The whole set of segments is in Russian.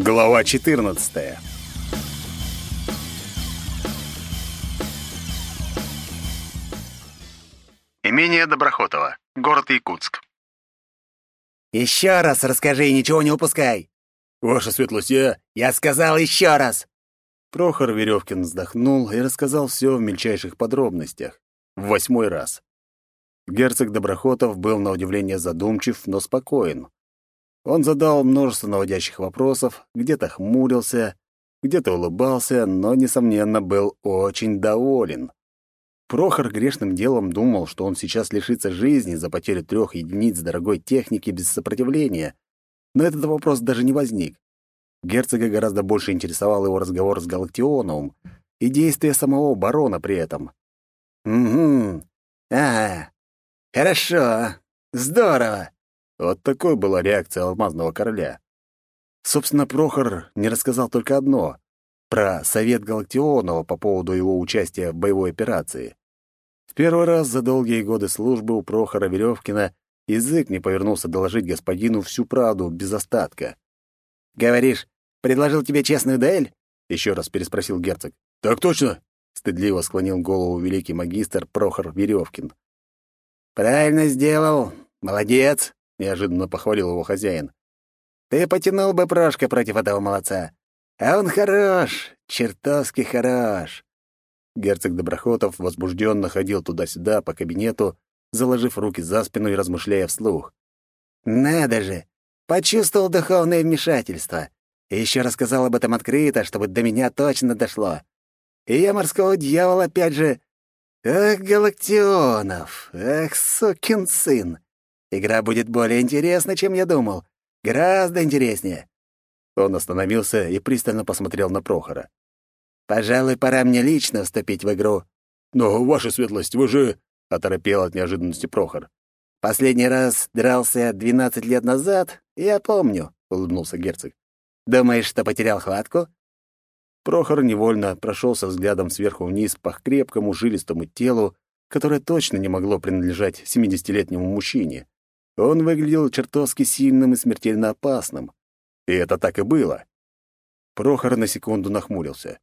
Глава 14. Имение Доброхотово, город Якутск. Еще раз расскажи и ничего не упускай. Ваша светлость, я... Я сказал еще раз. Прохор Веревкин вздохнул и рассказал все в мельчайших подробностях. В восьмой раз. Герцог Доброхотов был на удивление задумчив, но спокоен. Он задал множество наводящих вопросов, где-то хмурился, где-то улыбался, но, несомненно, был очень доволен. Прохор грешным делом думал, что он сейчас лишится жизни за потерю трех единиц дорогой техники без сопротивления, но этот вопрос даже не возник. Герцога гораздо больше интересовал его разговор с Галактионовым и действия самого барона при этом. «Угу. Ага. Хорошо. Здорово. Вот такой была реакция алмазного короля. Собственно, Прохор не рассказал только одно — про совет Галактионова по поводу его участия в боевой операции. В первый раз за долгие годы службы у Прохора Веревкина язык не повернулся доложить господину всю правду без остатка. «Говоришь, предложил тебе честную дуэль?» — еще раз переспросил герцог. «Так точно!» — стыдливо склонил голову великий магистр Прохор Веревкин. «Правильно сделал. Молодец!» — неожиданно похвалил его хозяин. «Ты потянул бы Прошка против этого молодца. А он хорош, чертовски хорош». Герцог Доброхотов возбужденно ходил туда-сюда по кабинету, заложив руки за спину и размышляя вслух. «Надо же! Почувствовал духовное вмешательство. И еще рассказал об этом открыто, чтобы до меня точно дошло. И я морского дьявола опять же... Ах, Галактионов! Ах, сукин сын! Игра будет более интересна, чем я думал. Гораздо интереснее». Он остановился и пристально посмотрел на Прохора. «Пожалуй, пора мне лично вступить в игру». «Но, ваша светлость, вы же...» — оторопел от неожиданности Прохор. «Последний раз дрался двенадцать лет назад, я помню», — улыбнулся герцог. «Думаешь, что потерял хватку?» Прохор невольно прошелся взглядом сверху вниз по крепкому жилистому телу, которое точно не могло принадлежать семидесятилетнему мужчине. Он выглядел чертовски сильным и смертельно опасным. И это так и было. Прохор на секунду нахмурился.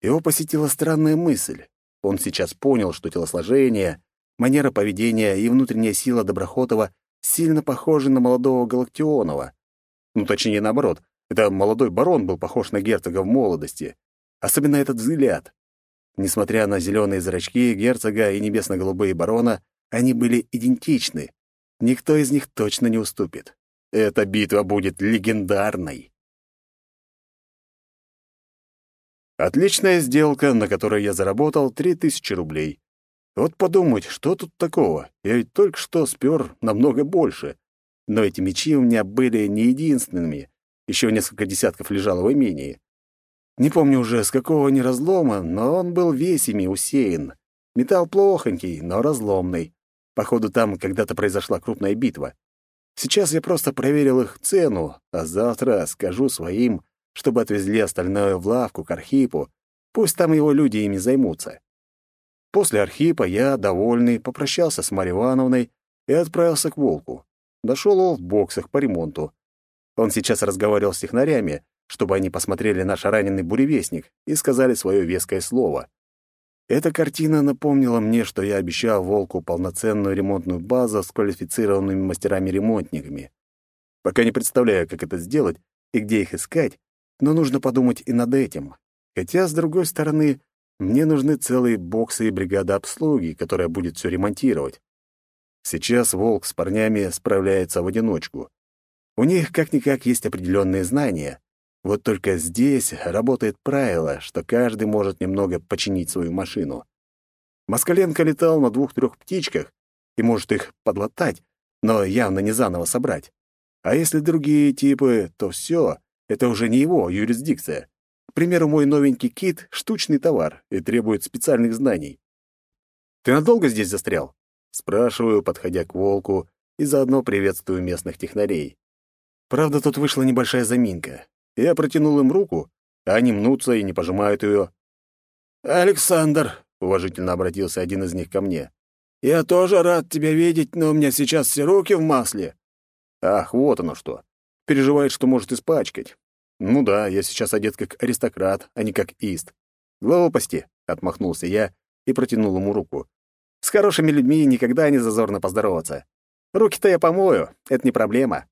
Его посетила странная мысль. Он сейчас понял, что телосложение, манера поведения и внутренняя сила Доброхотова сильно похожи на молодого Галактионова. Ну, точнее, наоборот. Это молодой барон был похож на герцога в молодости. Особенно этот взгляд. Несмотря на зеленые зрачки герцога и небесно-голубые барона, они были идентичны. Никто из них точно не уступит. Эта битва будет легендарной. Отличная сделка, на которой я заработал 3000 рублей. Вот подумать, что тут такого? Я ведь только что спер намного больше. Но эти мечи у меня были не единственными. Еще несколько десятков лежало в имении. Не помню уже, с какого они разлома, но он был весь ими усеян. Металл плохонький, но разломный. Походу, там когда-то произошла крупная битва. Сейчас я просто проверил их цену, а завтра скажу своим, чтобы отвезли остальное в лавку к Архипу. Пусть там его люди ими займутся. После Архипа я, довольный, попрощался с Марьей Ивановной и отправился к Волку. Дошел он в боксах по ремонту. Он сейчас разговаривал с технарями, чтобы они посмотрели наш раненый буревестник и сказали свое веское слово. Эта картина напомнила мне, что я обещал Волку полноценную ремонтную базу с квалифицированными мастерами-ремонтниками. Пока не представляю, как это сделать и где их искать, но нужно подумать и над этим. Хотя, с другой стороны, мне нужны целые боксы и бригада обслуги, которая будет все ремонтировать. Сейчас Волк с парнями справляется в одиночку. У них как-никак есть определенные знания, вот только здесь работает правило, что каждый может немного починить свою машину. Москаленко летал на двух-трех птичках и может их подлатать, но явно не заново собрать. А если другие типы, то все, это уже не его юрисдикция. К примеру, мой новенький кит — штучный товар и требует специальных знаний. «Ты надолго здесь застрял?» Спрашиваю, подходя к волку, и заодно приветствую местных технарей. Правда, тут вышла небольшая заминка. Я протянул им руку, а они мнутся и не пожимают ее. «Александр», — уважительно обратился один из них ко мне, — «я тоже рад тебя видеть, но у меня сейчас все руки в масле». Ах, вот оно что. Переживает, что может испачкать. Ну да, я сейчас одет как аристократ, а не как ист. Глупости, отмахнулся я и протянул ему руку. С хорошими людьми никогда не зазорно поздороваться. Руки-то я помою, это не проблема.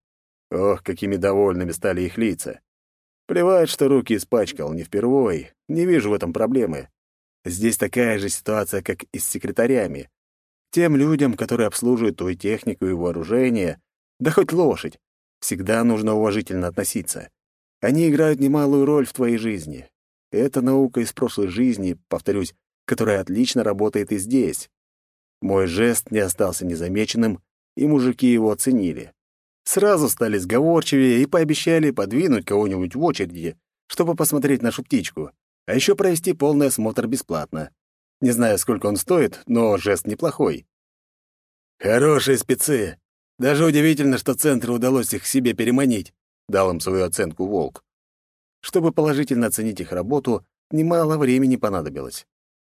Ох, какими довольными стали их лица. Плевать, что руки испачкал, не впервой. Не вижу в этом проблемы. Здесь такая же ситуация, как и с секретарями. Тем людям, которые обслуживают твою технику и вооружение, да хоть лошадь, всегда нужно уважительно относиться. Они играют немалую роль в твоей жизни. Это наука из прошлой жизни, повторюсь, которая отлично работает и здесь. Мой жест не остался незамеченным, и мужики его оценили. Сразу стали сговорчивее и пообещали подвинуть кого-нибудь в очереди, чтобы посмотреть нашу птичку, а еще провести полный осмотр бесплатно. Не знаю, сколько он стоит, но жест неплохой. «Хорошие спецы. Даже удивительно, что центру удалось их себе переманить», — дал им свою оценку Волк. Чтобы положительно оценить их работу, немало времени понадобилось.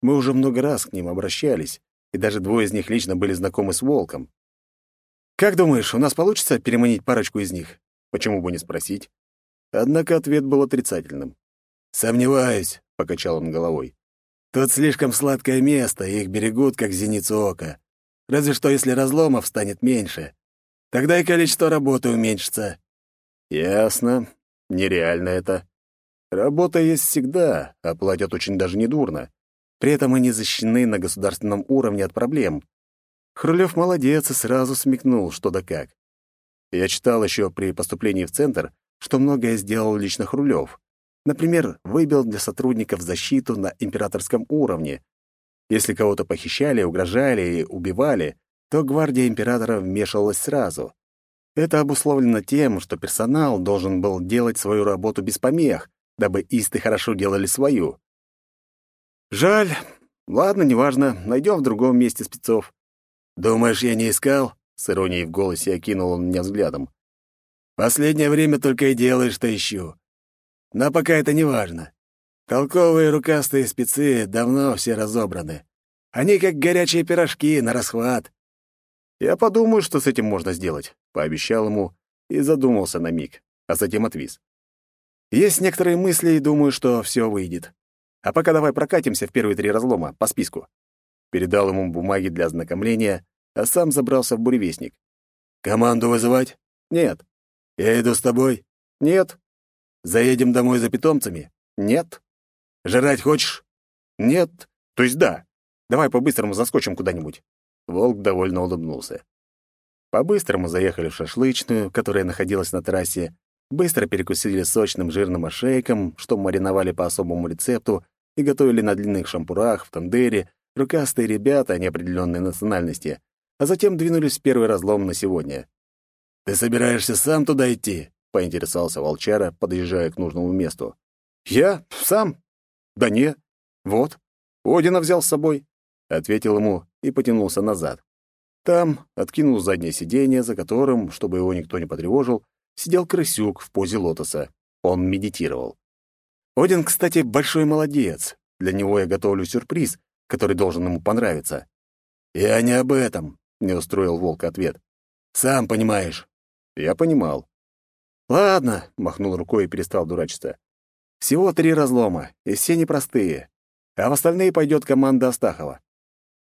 Мы уже много раз к ним обращались, и даже двое из них лично были знакомы с Волком. «Как думаешь, у нас получится переманить парочку из них?» Почему бы не спросить? Однако ответ был отрицательным. «Сомневаюсь», — покачал он головой. «Тут слишком сладкое место, их берегут, как зеницу ока. Разве что если разломов станет меньше. Тогда и количество работы уменьшится». «Ясно. Нереально это. Работа есть всегда, а платят очень даже недурно. При этом они защищены на государственном уровне от проблем. Хрулев молодец и сразу смекнул, что да как. Я читал еще при поступлении в центр, что многое сделал лично Хрулев. Например, выбил для сотрудников защиту на императорском уровне. Если кого-то похищали, угрожали и убивали, то гвардия императора вмешивалась сразу. Это обусловлено тем, что персонал должен был делать свою работу без помех, дабы исты хорошо делали свою. Жаль. Ладно, неважно, найдем в другом месте спецов. «Думаешь, я не искал?» — с иронией в голосе окинул он меня взглядом. «Последнее время только и делаешь, что ищу. Но пока это не важно. Толковые рукастые спецы давно все разобраны. Они как горячие пирожки на расхват». «Я подумаю, что с этим можно сделать», — пообещал ему и задумался на миг, а затем отвис. «Есть некоторые мысли и думаю, что все выйдет. А пока давай прокатимся в первые три разлома по списку передал ему бумаги для ознакомления, а сам забрался в буревестник. «Команду вызывать?» «Нет». «Я иду с тобой?» «Нет». «Заедем домой за питомцами?» «Нет». «Жрать хочешь?» «Нет». «То есть да. Давай по-быстрому заскочим куда-нибудь». Волк довольно улыбнулся. По-быстрому заехали в шашлычную, которая находилась на трассе, быстро перекусили сочным жирным ошейком, что мариновали по особому рецепту и готовили на длинных шампурах в тандере, рукастые ребята неопределенной национальности, а затем двинулись в первый разлом на сегодня. «Ты собираешься сам туда идти?» — поинтересовался волчара, подъезжая к нужному месту. «Я? Сам? Да не. Вот. Одина взял с собой», — ответил ему и потянулся назад. Там откинул заднее сиденье, за которым, чтобы его никто не потревожил, сидел крысюк в позе лотоса. Он медитировал. Один, кстати, большой молодец. Для него я готовлю сюрприз, который должен ему понравиться. «Я не об этом», — не устроил Волк ответ. «Сам понимаешь». Я понимал. «Ладно», — махнул рукой и перестал дурачиться. «Всего три разлома, и все непростые. А в остальные пойдет команда Астахова».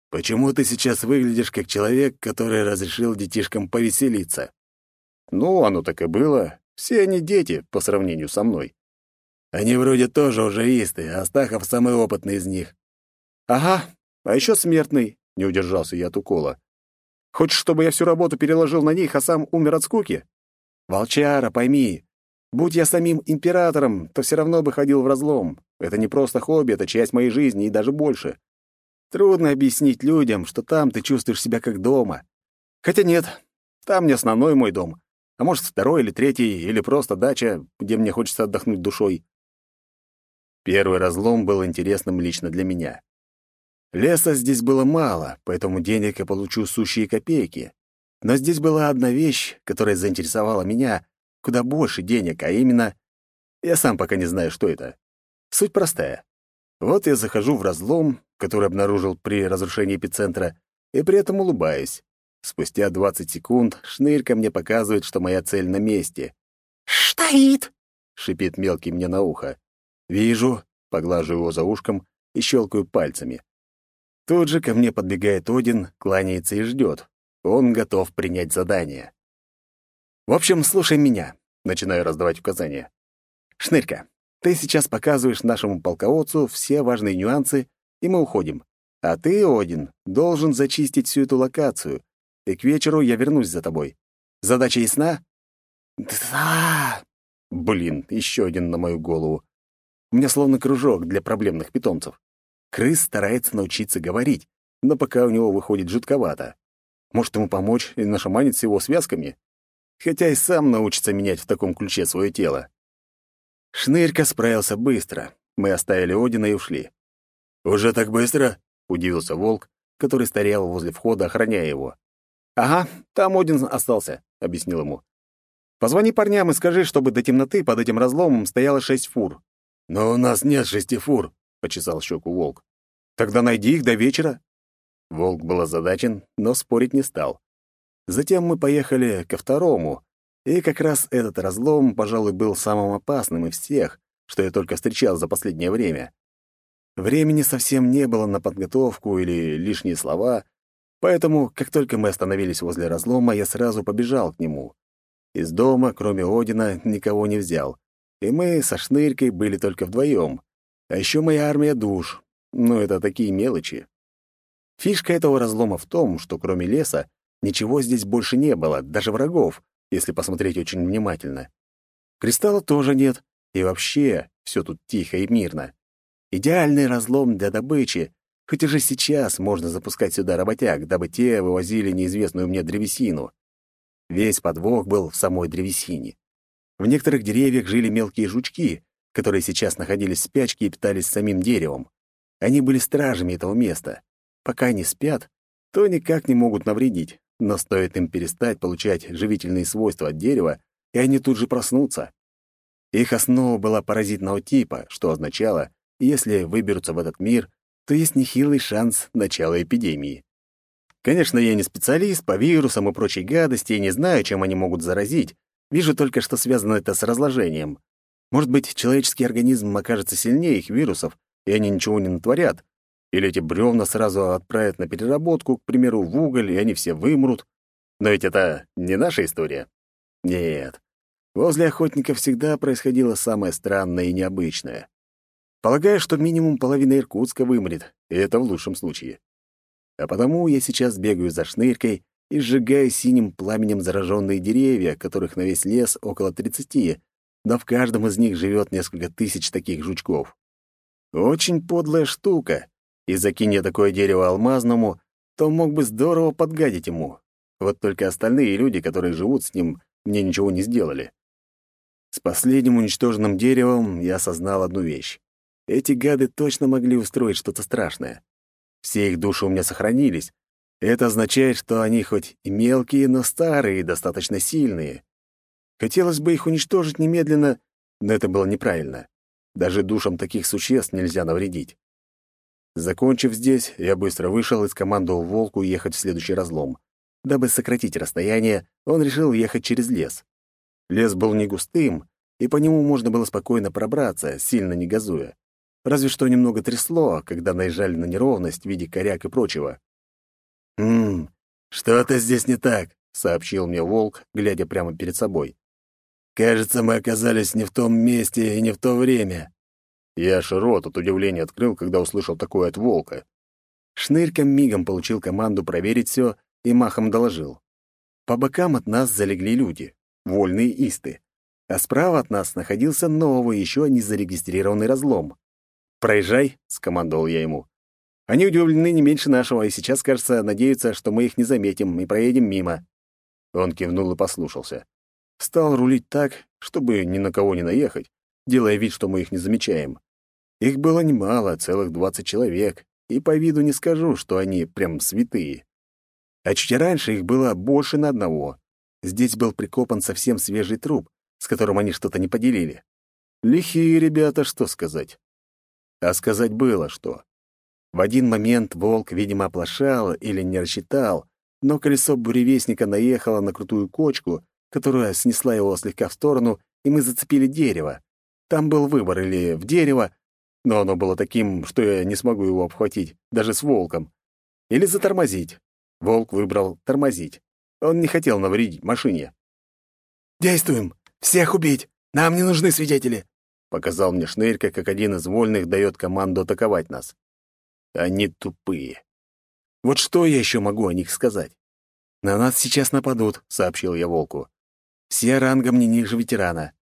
«Почему ты сейчас выглядишь как человек, который разрешил детишкам повеселиться?» «Ну, оно так и было. Все они дети по сравнению со мной». «Они вроде тоже уже исты, а Астахов самый опытный из них. «Ага, а еще смертный», — не удержался я от укола. «Хочешь, чтобы я всю работу переложил на них, а сам умер от скуки? Волчара, пойми, будь я самим императором, то все равно бы ходил в разлом. Это не просто хобби, это часть моей жизни и даже больше. Трудно объяснить людям, что там ты чувствуешь себя как дома. Хотя нет, там не основной мой дом, а может, второй или третий, или просто дача, где мне хочется отдохнуть душой». Первый разлом был интересным лично для меня. Леса здесь было мало, поэтому денег я получу сущие копейки. Но здесь была одна вещь, которая заинтересовала меня куда больше денег, а именно... Я сам пока не знаю, что это. Суть простая. Вот я захожу в разлом, который обнаружил при разрушении эпицентра, и при этом улыбаюсь. Спустя 20 секунд шнырька мне показывает, что моя цель на месте. «Штаит!» — шипит мелкий мне на ухо. «Вижу», — поглаживаю его за ушком и щелкаю пальцами. Тут же ко мне подбегает Один, кланяется и ждет. Он готов принять задание. «В общем, слушай меня», — начинаю раздавать указания. «Шнырька, ты сейчас показываешь нашему полководцу все важные нюансы, и мы уходим. А ты, Один, должен зачистить всю эту локацию, и к вечеру я вернусь за тобой. Задача ясна?» «Да!» Блин, еще один на мою голову. У меня словно кружок для проблемных питомцев. Крыс старается научиться говорить, но пока у него выходит жутковато. Может, ему помочь и нашаманить с его связками? Хотя и сам научится менять в таком ключе свое тело. Шнырька справился быстро. Мы оставили Одина и ушли. «Уже так быстро?» — удивился волк, который стоял возле входа, охраняя его. «Ага, там Один остался», — объяснил ему. «Позвони парням и скажи, чтобы до темноты под этим разломом стояло шесть фур». «Но у нас нет шести фур», — почесал щеку волк. «Тогда найди их до вечера». Волк был озадачен, но спорить не стал. Затем мы поехали ко второму, и как раз этот разлом, пожалуй, был самым опасным из всех, что я только встречал за последнее время. Времени совсем не было на подготовку или лишние слова, поэтому, как только мы остановились возле разлома, я сразу побежал к нему. Из дома, кроме Одина, никого не взял, и мы со Шнырькой были только вдвоем. А еще моя армия душ. Ну, это такие мелочи. Фишка этого разлома в том, что кроме леса ничего здесь больше не было, даже врагов, если посмотреть очень внимательно. Кристалла тоже нет, и вообще все тут тихо и мирно. Идеальный разлом для добычи, хоть уже сейчас можно запускать сюда работяг, дабы те вывозили неизвестную мне древесину. Весь подвох был в самой древесине. В некоторых деревьях жили мелкие жучки, которые сейчас находились в спячке и питались самим деревом. Они были стражами этого места. Пока они спят, то никак не могут навредить, но стоит им перестать получать живительные свойства от дерева, и они тут же проснутся. Их основа была паразитного типа, что означало, если выберутся в этот мир, то есть нехилый шанс начала эпидемии. Конечно, я не специалист по вирусам и прочей гадости и не знаю, чем они могут заразить. Вижу только, что связано это с разложением. Может быть, человеческий организм окажется сильнее их вирусов, и они ничего не натворят. Или эти бревна сразу отправят на переработку, к примеру, в уголь, и они все вымрут. Но ведь это не наша история. Нет. Возле охотников всегда происходило самое странное и необычное. Полагаю, что минимум половина Иркутска вымрет, и это в лучшем случае. А потому я сейчас бегаю за шныркой и сжигаю синим пламенем зараженные деревья, которых на весь лес около 30, да в каждом из них живет несколько тысяч таких жучков. Очень подлая штука, и закинь я такое дерево алмазному, то мог бы здорово подгадить ему. Вот только остальные люди, которые живут с ним, мне ничего не сделали. С последним уничтоженным деревом я осознал одну вещь. Эти гады точно могли устроить что-то страшное. Все их души у меня сохранились. Это означает, что они хоть и мелкие, но старые и достаточно сильные. Хотелось бы их уничтожить немедленно, но это было неправильно. Даже душам таких существ нельзя навредить. Закончив здесь, я быстро вышел и скомандовал волку ехать в следующий разлом. Дабы сократить расстояние, он решил ехать через лес. Лес был не густым, и по нему можно было спокойно пробраться, сильно не газуя. Разве что немного трясло, когда наезжали на неровность в виде коряк и прочего. «Ммм, что-то здесь не так», — сообщил мне волк, глядя прямо перед собой. «Кажется, мы оказались не в том месте и не в то время». Я аж рот от удивления открыл, когда услышал такое от волка. Шнырька мигом получил команду проверить все и махом доложил. По бокам от нас залегли люди, вольные исты, а справа от нас находился новый, еще не зарегистрированный разлом. «Проезжай», — скомандовал я ему. «Они удивлены не меньше нашего, и сейчас, кажется, надеются, что мы их не заметим и проедем мимо». Он кивнул и послушался. Стал рулить так, чтобы ни на кого не наехать, делая вид, что мы их не замечаем. Их было немало, целых двадцать человек, и по виду не скажу, что они прям святые. А чуть раньше их было больше на одного. Здесь был прикопан совсем свежий труп, с которым они что-то не поделили. Лихие ребята, что сказать. А сказать было что. В один момент волк, видимо, оплошал или не рассчитал, но колесо буревестника наехало на крутую кочку, которая снесла его слегка в сторону, и мы зацепили дерево. Там был выбор или в дерево, но оно было таким, что я не смогу его обхватить, даже с волком. Или затормозить. Волк выбрал тормозить. Он не хотел навредить машине. «Действуем! Всех убить! Нам не нужны свидетели!» Показал мне Шнырька, как один из вольных дает команду атаковать нас. Они тупые. Вот что я еще могу о них сказать? «На нас сейчас нападут», — сообщил я волку. «Все рангом не ниже ветерана.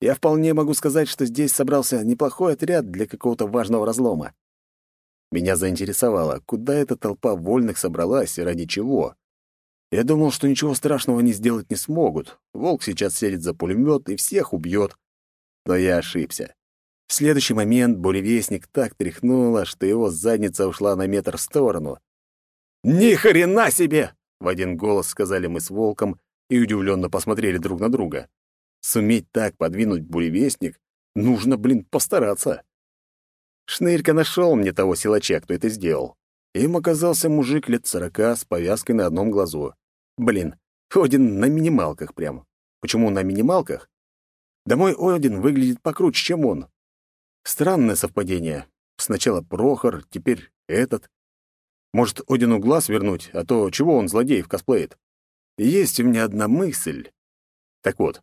Я вполне могу сказать, что здесь собрался неплохой отряд для какого-то важного разлома. Меня заинтересовало, куда эта толпа вольных собралась и ради чего. Я думал, что ничего страшного они сделать не смогут. Волк сейчас сядет за пулемет и всех убьет. Но я ошибся. В следующий момент буревестник так тряхнуло, что его задница ушла на метр в сторону. «Ни хрена себе!» — в один голос сказали мы с волком и удивленно посмотрели друг на друга. Суметь так подвинуть буревестник нужно, блин, постараться. Шнырька нашел мне того силача, кто это сделал. Им оказался мужик лет сорока с повязкой на одном глазу. Блин, Один на минималках прям. Почему на минималках? Да мой Один выглядит покруче, чем он. Странное совпадение. Сначала Прохор, теперь этот. Может, Одину глаз вернуть, а то чего он злодеев косплеит? Есть у меня одна мысль. Так вот,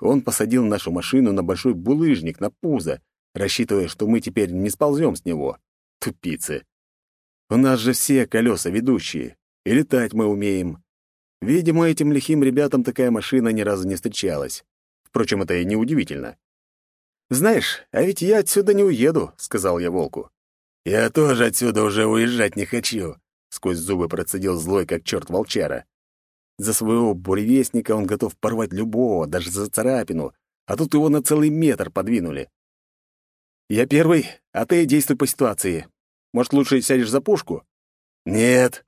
он посадил нашу машину на большой булыжник на пузо, рассчитывая, что мы теперь не сползем с него. Тупицы. У нас же все колеса ведущие, и летать мы умеем. Видимо, этим лихим ребятам такая машина ни разу не встречалась. Впрочем, это и не удивительно. «Знаешь, а ведь я отсюда не уеду», — сказал я волку. «Я тоже отсюда уже уезжать не хочу», — сквозь зубы процедил злой, как черт волчара. За своего буревестника он готов порвать любого, даже за царапину, а тут его на целый метр подвинули. «Я первый, а ты действуй по ситуации. Может, лучше сядешь за пушку?» «Нет».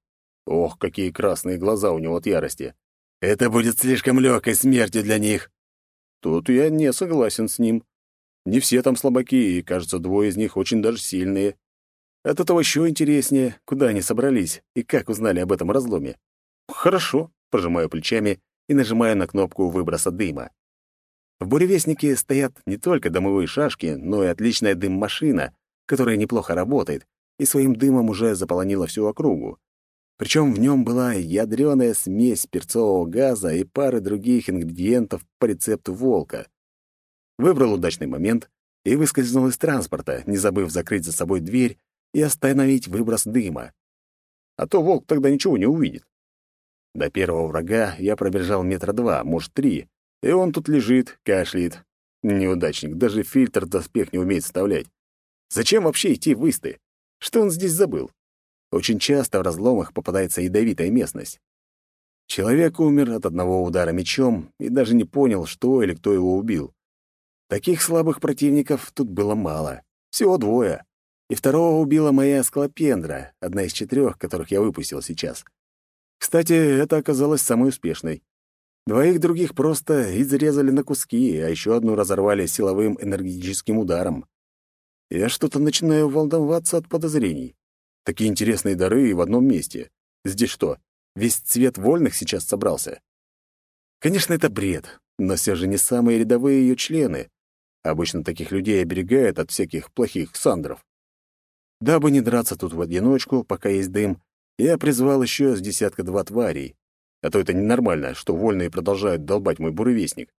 Ох, какие красные глаза у него от ярости. «Это будет слишком легкой смертью для них». Тут я не согласен с ним. Не все там слабаки, и, кажется, двое из них очень даже сильные. От этого еще интереснее, куда они собрались и как узнали об этом разломе. Хорошо, пожимаю плечами и нажимаю на кнопку выброса дыма. В буревестнике стоят не только дымовые шашки, но и отличная дым-машина, которая неплохо работает и своим дымом уже заполонила всю округу. Причем в нем была ядреная смесь перцового газа и пары других ингредиентов по рецепту волка. Выбрал удачный момент и выскользнул из транспорта, не забыв закрыть за собой дверь и остановить выброс дыма. А то волк тогда ничего не увидит. До первого врага я пробежал метра два, может, три, и он тут лежит, кашляет. Неудачник, даже фильтр доспех не умеет вставлять. Зачем вообще идти в Исты? Что он здесь забыл? Очень часто в разломах попадается ядовитая местность. Человек умер от одного удара мечом и даже не понял, что или кто его убил. Таких слабых противников тут было мало. Всего двое. И второго убила моя склопендра, одна из четырех, которых я выпустил сейчас. Кстати, это оказалось самой успешной. Двоих других просто изрезали на куски, а еще одну разорвали силовым энергетическим ударом. Я что-то начинаю волноваться от подозрений. Такие интересные дары в одном месте. Здесь что, весь цвет вольных сейчас собрался? Конечно, это бред, но все же не самые рядовые ее члены. Обычно таких людей оберегают от всяких плохих сандров. Дабы не драться тут в одиночку, пока есть дым, я призвал еще с десятка-два тварей. А то это ненормально, что вольные продолжают долбать мой буревестник.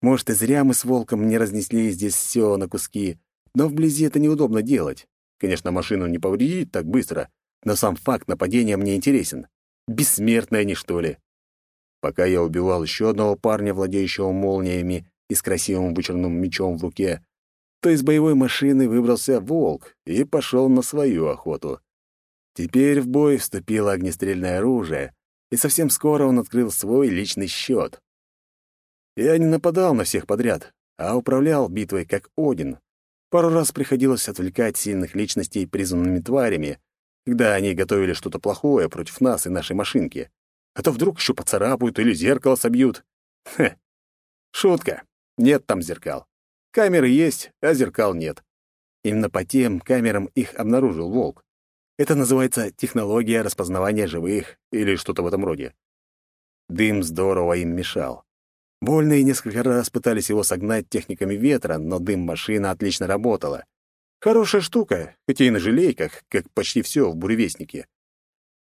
Может, и зря мы с волком не разнесли здесь все на куски, но вблизи это неудобно делать. Конечно, машину не повредить так быстро, но сам факт нападения мне интересен. Бессмертные они, что ли? Пока я убивал еще одного парня, владеющего молниями и с красивым вычерным мечом в руке, то из боевой машины выбрался волк и пошел на свою охоту. Теперь в бой вступило огнестрельное оружие, и совсем скоро он открыл свой личный счет. Я не нападал на всех подряд, а управлял битвой как Один. Пару раз приходилось отвлекать сильных личностей призванными тварями, когда они готовили что-то плохое против нас и нашей машинки. А то вдруг еще поцарапают или зеркало собьют. Хе. Шутка. Нет там зеркал. Камеры есть, а зеркал нет. Именно по тем камерам их обнаружил волк. Это называется технология распознавания живых или что-то в этом роде. Дым здорово им мешал. Вольные несколько раз пытались его согнать техниками ветра, но дым машина отлично работала. Хорошая штука, хотя и на желейках, как почти все в буревестнике.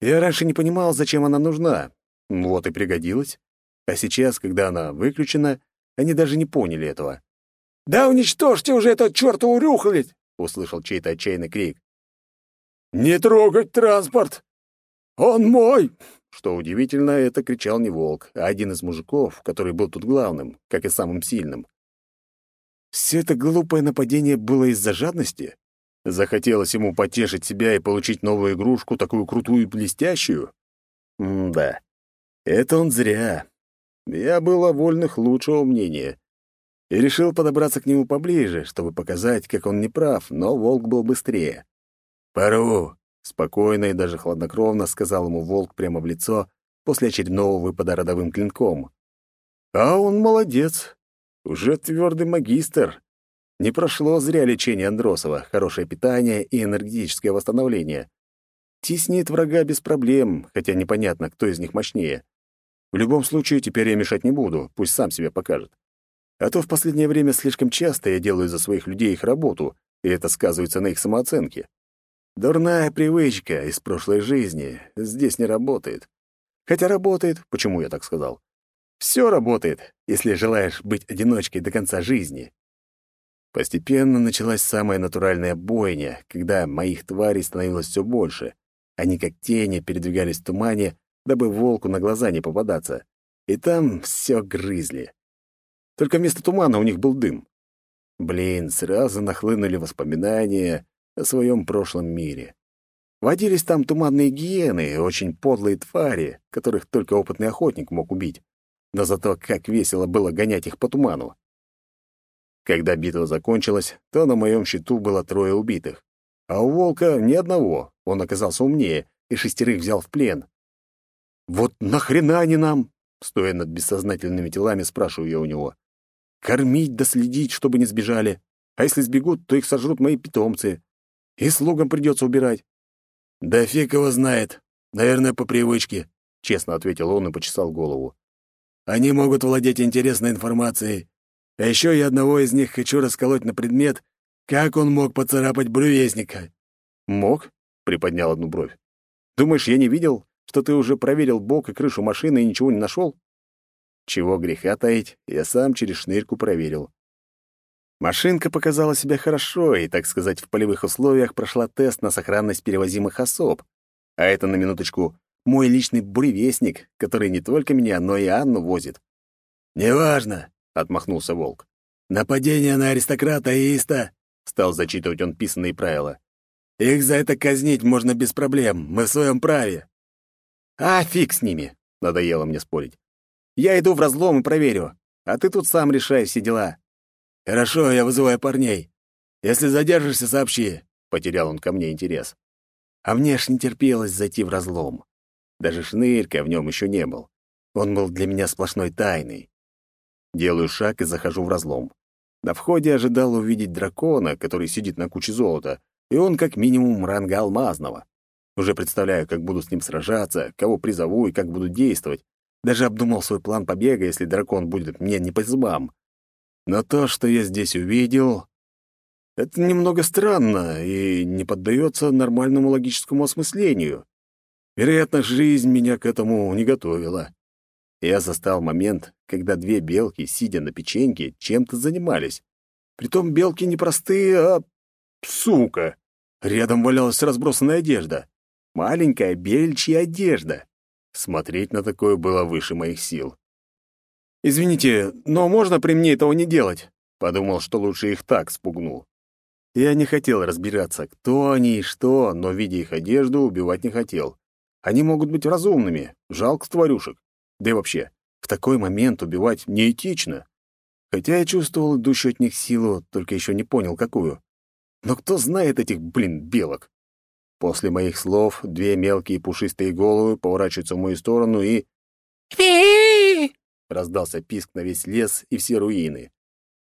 Я раньше не понимал, зачем она нужна. Вот и пригодилась. А сейчас, когда она выключена, они даже не поняли этого. «Да уничтожьте уже этот чертову рухлядь!» — услышал чей-то отчаянный крик. «Не трогать транспорт! Он мой!» Что удивительно, это кричал не волк, а один из мужиков, который был тут главным, как и самым сильным. Все это глупое нападение было из-за жадности? Захотелось ему потешить себя и получить новую игрушку, такую крутую и блестящую? М-да. Это он зря. Я был о вольных лучшего мнения. И решил подобраться к нему поближе, чтобы показать, как он не прав, но волк был быстрее. «Пару!» — спокойно и даже хладнокровно сказал ему волк прямо в лицо после очередного выпада родовым клинком. А он молодец. Уже твердый магистр. Не прошло зря лечение Андросова, хорошее питание и энергетическое восстановление. Теснит врага без проблем, хотя непонятно, кто из них мощнее. В любом случае, теперь я мешать не буду, пусть сам себя покажет. А то в последнее время слишком часто я делаю за своих людей их работу, и это сказывается на их самооценке. Дурная привычка из прошлой жизни здесь не работает. Хотя работает, почему я так сказал? Все работает, если желаешь быть одиночкой до конца жизни. Постепенно началась самая натуральная бойня, когда моих тварей становилось все больше. Они как тени передвигались в тумане, дабы волку на глаза не попадаться. И там все грызли. Только вместо тумана у них был дым. Блин, сразу нахлынули воспоминания, о своем прошлом мире. Водились там туманные гиены, очень подлые твари, которых только опытный охотник мог убить. Но зато как весело было гонять их по туману. Когда битва закончилась, то на моем счету было трое убитых. А у волка ни одного, он оказался умнее и шестерых взял в плен. «Вот нахрена они нам?» Стоя над бессознательными телами, спрашиваю я у него. «Кормить да следить, чтобы не сбежали. А если сбегут, то их сожрут мои питомцы. И слугам придется убирать. Да фиг его знает. Наверное, по привычке, честно ответил он и почесал голову. Они могут владеть интересной информацией. А еще я одного из них хочу расколоть на предмет, как он мог поцарапать брювестника. Мог? приподнял одну бровь. Думаешь, я не видел, что ты уже проверил бок и крышу машины и ничего не нашел? Чего греха таить, я сам через шнырьку проверил. Машинка показала себя хорошо и, так сказать, в полевых условиях прошла тест на сохранность перевозимых особ. А это, на минуточку, мой личный буревестник, который не только меня, но и Анну возит. «Неважно», — отмахнулся Волк. «Нападение на аристократа и Иста», — стал зачитывать он писанные правила. «Их за это казнить можно без проблем, мы в своем праве». «А, фиг с ними», — надоело мне спорить. «Я иду в разлом и проверю, а ты тут сам решай все дела». «Хорошо, я вызываю парней. Если задержишься, сообщи», — потерял он ко мне интерес. А мне аж не терпелось зайти в разлом. Даже шнырька в нем еще не был. Он был для меня сплошной тайной. Делаю шаг и захожу в разлом. На входе ожидал увидеть дракона, который сидит на куче золота, и он как минимум ранга алмазного. Уже представляю, как буду с ним сражаться, кого призову и как буду действовать. Даже обдумал свой план побега, если дракон будет мне не по зубам. Но то, что я здесь увидел, это немного странно и не поддается нормальному логическому осмыслению. Вероятно, жизнь меня к этому не готовила. Я застал момент, когда две белки, сидя на печеньке, чем-то занимались. Притом белки не простые, а... Сука! Рядом валялась разбросанная одежда. Маленькая бельчья одежда. Смотреть на такое было выше моих сил. «Извините, но можно при мне этого не делать?» Подумал, что лучше их так спугнул. Я не хотел разбираться, кто они и что, но, видя их одежду, убивать не хотел. Они могут быть разумными, жалко тварюшек. Да и вообще, в такой момент убивать неэтично. Хотя я чувствовал идущую от них силу, только еще не понял, какую. Но кто знает этих, блин, белок? После моих слов две мелкие пушистые головы поворачиваются в мою сторону и... Раздался писк на весь лес и все руины.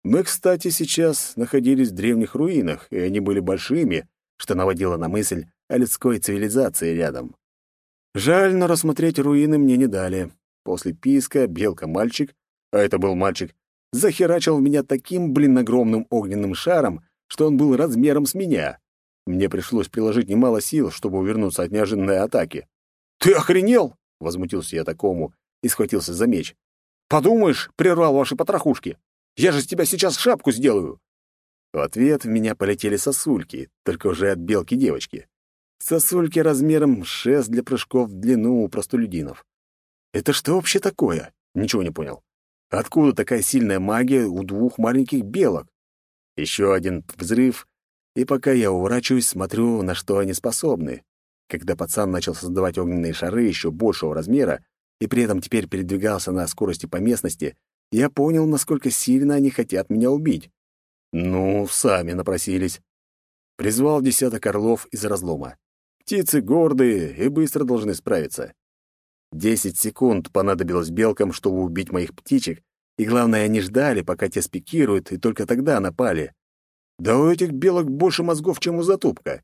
Мы, кстати, сейчас находились в древних руинах, и они были большими, что наводило на мысль о людской цивилизации рядом. Жаль, но рассмотреть руины мне не дали. После писка белка-мальчик а это был мальчик, захерачил в меня таким, блин, огромным огненным шаром, что он был размером с меня. Мне пришлось приложить немало сил, чтобы увернуться от неожиданной атаки. «Ты охренел?» — возмутился я такому и схватился за меч. «Подумаешь, прервал ваши потрохушки! Я же с тебя сейчас шапку сделаю!» В ответ в меня полетели сосульки, только уже от белки-девочки. Сосульки размером шест для прыжков в длину у простолюдинов. Это что вообще такое? Ничего не понял. Откуда такая сильная магия у двух маленьких белок? Еще один взрыв, и пока я уворачиваюсь, смотрю, на что они способны. Когда пацан начал создавать огненные шары еще большего размера и при этом теперь передвигался на скорости по местности, я понял, насколько сильно они хотят меня убить. Ну, сами напросились. Призвал десяток орлов из разлома. Птицы гордые и быстро должны справиться. Десять секунд понадобилось белкам, чтобы убить моих птичек, и главное, они ждали, пока те спикируют, и только тогда напали. Да у этих белок больше мозгов, чем у затупка.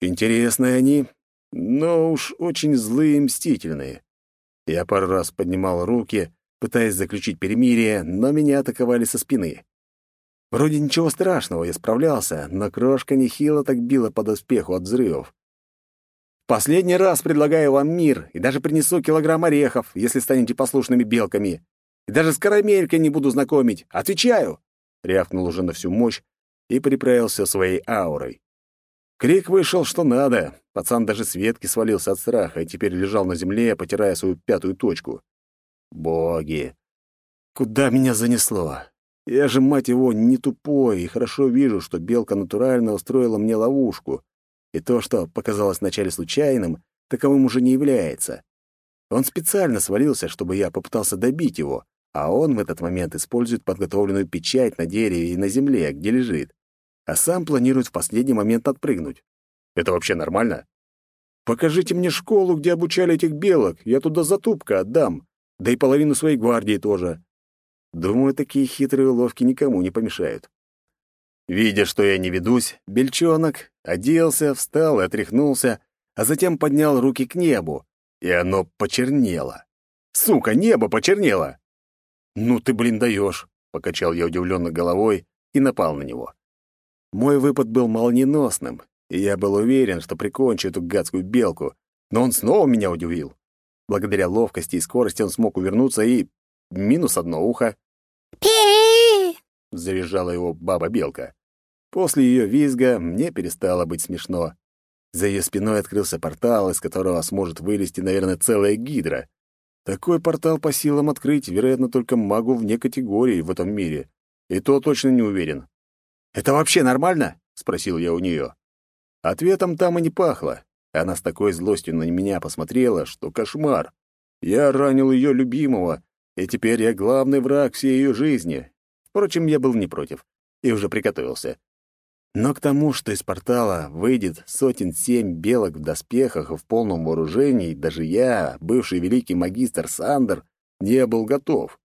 Интересные они, но уж очень злые и мстительные. Я пару раз поднимал руки, пытаясь заключить перемирие, но меня атаковали со спины. Вроде ничего страшного, я справлялся, но крошка нехило так била под успеху от взрывов. «Последний раз предлагаю вам мир и даже принесу килограмм орехов, если станете послушными белками. И даже с карамелькой не буду знакомить. Отвечаю!» Рявкнул уже на всю мощь и приправился своей аурой. Крик вышел что надо. Пацан даже с ветки свалился от страха и теперь лежал на земле, потирая свою пятую точку. Боги! Куда меня занесло? Я же, мать его, не тупой и хорошо вижу, что белка натурально устроила мне ловушку. И то, что показалось вначале случайным, таковым уже не является. Он специально свалился, чтобы я попытался добить его, а он в этот момент использует подготовленную печать на дереве и на земле, где лежит, а сам планирует в последний момент отпрыгнуть. Это вообще нормально? Покажите мне школу, где обучали этих белок, я туда затупка отдам, да и половину своей гвардии тоже. Думаю, такие хитрые уловки никому не помешают. Видя, что я не ведусь, бельчонок оделся, встал и отряхнулся, а затем поднял руки к небу, и оно почернело. Сука, небо почернело! «Ну ты, блин, даешь!» — покачал я удивленно головой и напал на него. Мой выпад был молниеносным, и я был уверен, что прикончу эту гадскую белку, но он снова меня удивил. Благодаря ловкости и скорости он смог увернуться и минус одно ухо. пи завизжала его баба-белка. После ее визга мне перестало быть смешно. За ее спиной открылся портал, из которого сможет вылезти, наверное, целая гидра. Такой портал по силам открыть, вероятно, только магу вне категории в этом мире. И то точно не уверен. «Это вообще нормально?» — спросил я у нее. Ответом там и не пахло. Она с такой злостью на меня посмотрела, что кошмар. Я ранил ее любимого, и теперь я главный враг всей ее жизни. Впрочем, я был не против и уже приготовился. Но к тому, что из портала выйдет сотен семь белок в доспехах и в полном вооружении, даже я, бывший великий магистр Сандер, не был готов.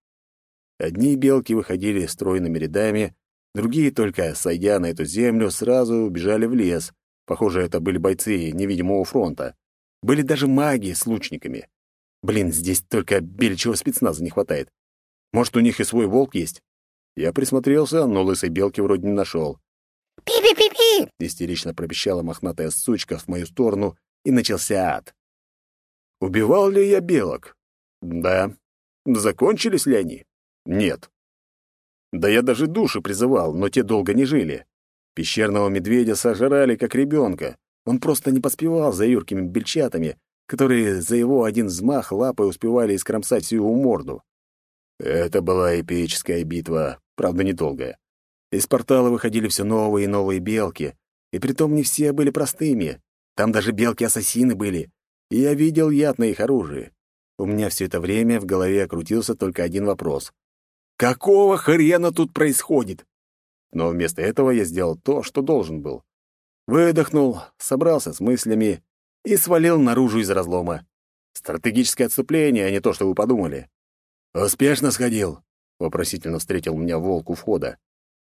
Одни белки выходили стройными рядами, другие, только сойдя на эту землю, сразу убежали в лес. Похоже, это были бойцы невидимого фронта. Были даже маги с лучниками. Блин, здесь только беличьего спецназа не хватает. Может, у них и свой волк есть? Я присмотрелся, но лысой белки вроде не нашел. «Пи-пи-пи-пи!» — истерично пропищала мохнатая сучка в мою сторону, и начался ад. Убивал ли я белок? Да. Закончились ли они? Нет. Да я даже души призывал, но те долго не жили. Пещерного медведя сожрали, как ребенка. Он просто не поспевал за юркими бельчатами, которые за его один взмах лапой успевали искромсать всю его морду. Это была эпическая битва, правда, недолгая. Из портала выходили все новые и новые белки, и притом не все были простыми. Там даже белки-ассасины были, и я видел яд на их оружии. У меня все это время в голове крутился только один вопрос. «Какого хрена тут происходит?» Но вместо этого я сделал то, что должен был. Выдохнул, собрался с мыслями и свалил наружу из разлома. Стратегическое отступление, а не то, что вы подумали. «Успешно сходил?» — вопросительно встретил меня волк у входа.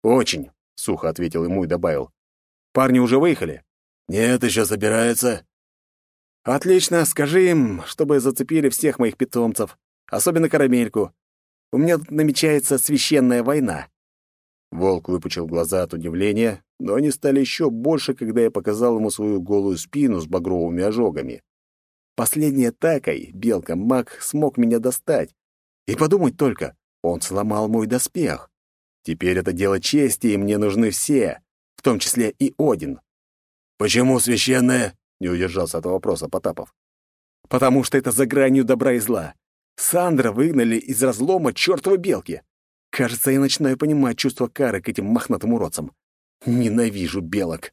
«Очень», — сухо ответил ему и добавил. «Парни уже выехали?» «Нет, еще собираются». «Отлично, скажи им, чтобы зацепили всех моих питомцев, особенно карамельку. У меня тут намечается священная война». Волк выпучил глаза от удивления, но они стали еще больше, когда я показал ему свою голую спину с багровыми ожогами. Последней атакой белка-маг смог меня достать. И подумать только, он сломал мой доспех. Теперь это дело чести, и мне нужны все, в том числе и Один. «Почему священная?» — не удержался от вопроса Потапов. «Потому что это за гранью добра и зла. Сандра выгнали из разлома чертовой белки. Кажется, я начинаю понимать чувство кары к этим мохнатым уродцам. Ненавижу белок».